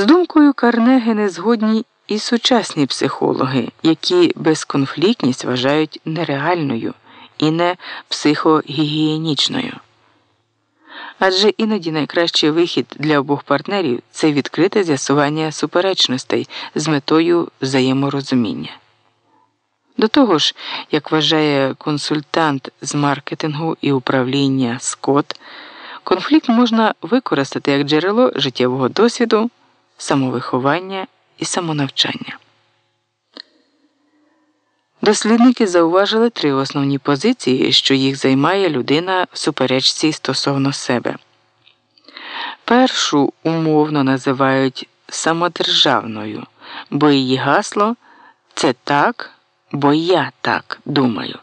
З думкою Карнеги не згодні і сучасні психологи, які безконфліктність вважають нереальною і не психогігієнічною. Адже іноді найкращий вихід для обох партнерів це відкрите з'ясування суперечностей з метою взаєморозуміння. До того ж, як вважає консультант з маркетингу і управління Скотт, конфлікт можна використати як джерело життєвого досвіду, самовиховання і самонавчання. Дослідники зауважили три основні позиції, що їх займає людина в суперечці стосовно себе. Першу умовно називають самодержавною, бо її гасло це так, бо я так думаю.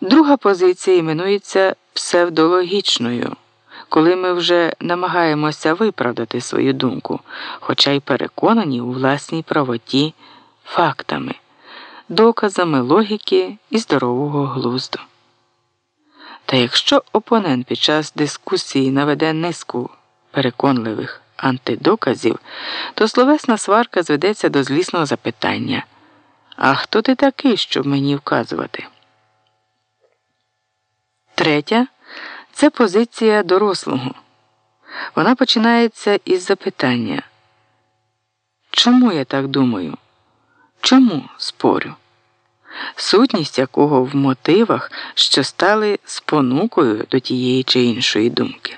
Друга позиція іменується псевдологічною, коли ми вже намагаємося виправдати свою думку, хоча й переконані у власній правоті фактами доказами логіки і здорового глузду. Та якщо опонент під час дискусії наведе низку переконливих антидоказів, то словесна сварка зведеться до злісного запитання А хто ти такий, щоб мені вказувати? Третя це позиція дорослого. Вона починається із запитання Чому я так думаю? Чому спорю? Сутність якого в мотивах, що стали спонукою до тієї чи іншої думки.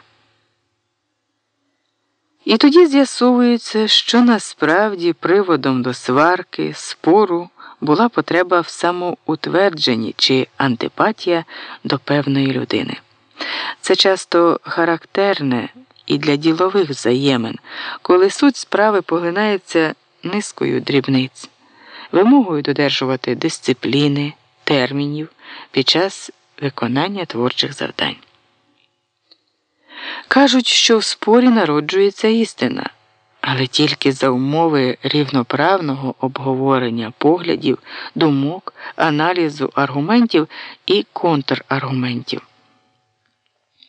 І тоді з'ясовується, що насправді приводом до сварки, спору була потреба в самоутвердженні чи антипатія до певної людини. Це часто характерне і для ділових взаємин, коли суть справи поглинається низкою дрібниць вимогою додержувати дисципліни, термінів під час виконання творчих завдань. Кажуть, що в спорі народжується істина, але тільки за умови рівноправного обговорення поглядів, думок, аналізу аргументів і контраргументів.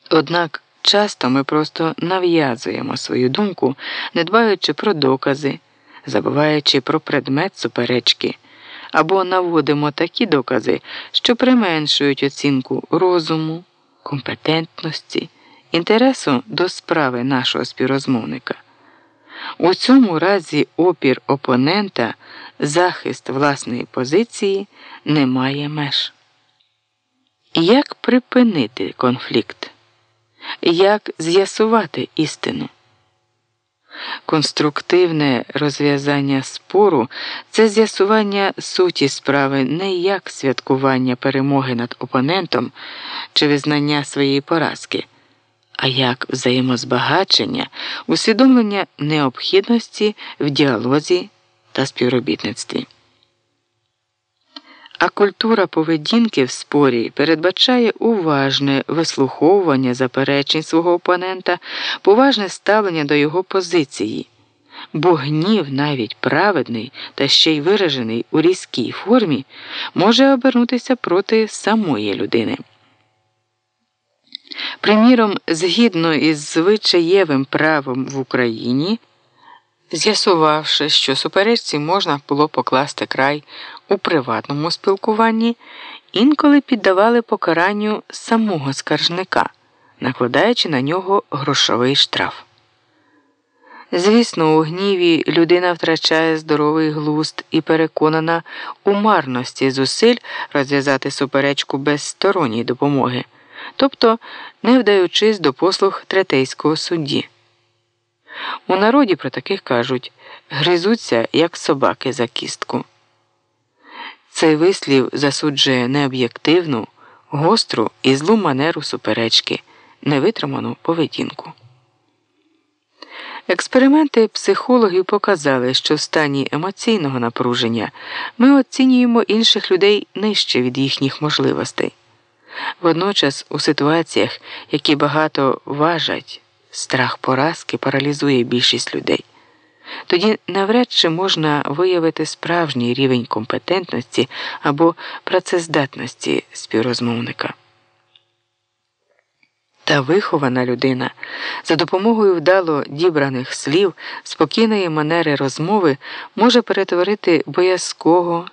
Однак часто ми просто нав'язуємо свою думку, не дбаючи про докази забуваючи про предмет суперечки, або наводимо такі докази, що применшують оцінку розуму, компетентності, інтересу до справи нашого співрозмовника. У цьому разі опір опонента, захист власної позиції не має меж. Як припинити конфлікт? Як з'ясувати істину? Конструктивне розв'язання спору це з'ясування суті справи не як святкування перемоги над опонентом чи визнання своєї поразки, а як взаємозбагачення, усвідомлення необхідності в діалозі та співробітництві. А культура поведінки в спорі передбачає уважне вислуховування заперечень свого опонента, поважне ставлення до його позиції, бо гнів, навіть праведний та ще й виражений у різкій формі, може обернутися проти самої людини. Приміром, згідно із звичаєвим правом в Україні. З'ясувавши, що суперечці можна було покласти край у приватному спілкуванні, інколи піддавали покаранню самого скаржника, накладаючи на нього грошовий штраф. Звісно, у гніві людина втрачає здоровий глузд і переконана у марності зусиль розв'язати суперечку без сторонньої допомоги, тобто не вдаючись до послуг третейського судді. У народі про таких кажуть гризуться, як собаки за кістку. Цей вислів засуджує необ'єктивну, гостру і злу манеру суперечки, невитриману поведінку. Експерименти психологів показали, що в стані емоційного напруження ми оцінюємо інших людей нижче від їхніх можливостей. Водночас, у ситуаціях, які багато важать, Страх поразки паралізує більшість людей. Тоді навряд чи можна виявити справжній рівень компетентності або працездатності співрозмовника. Та вихована людина за допомогою вдало дібраних слів, спокійної манери розмови може перетворити боязкого.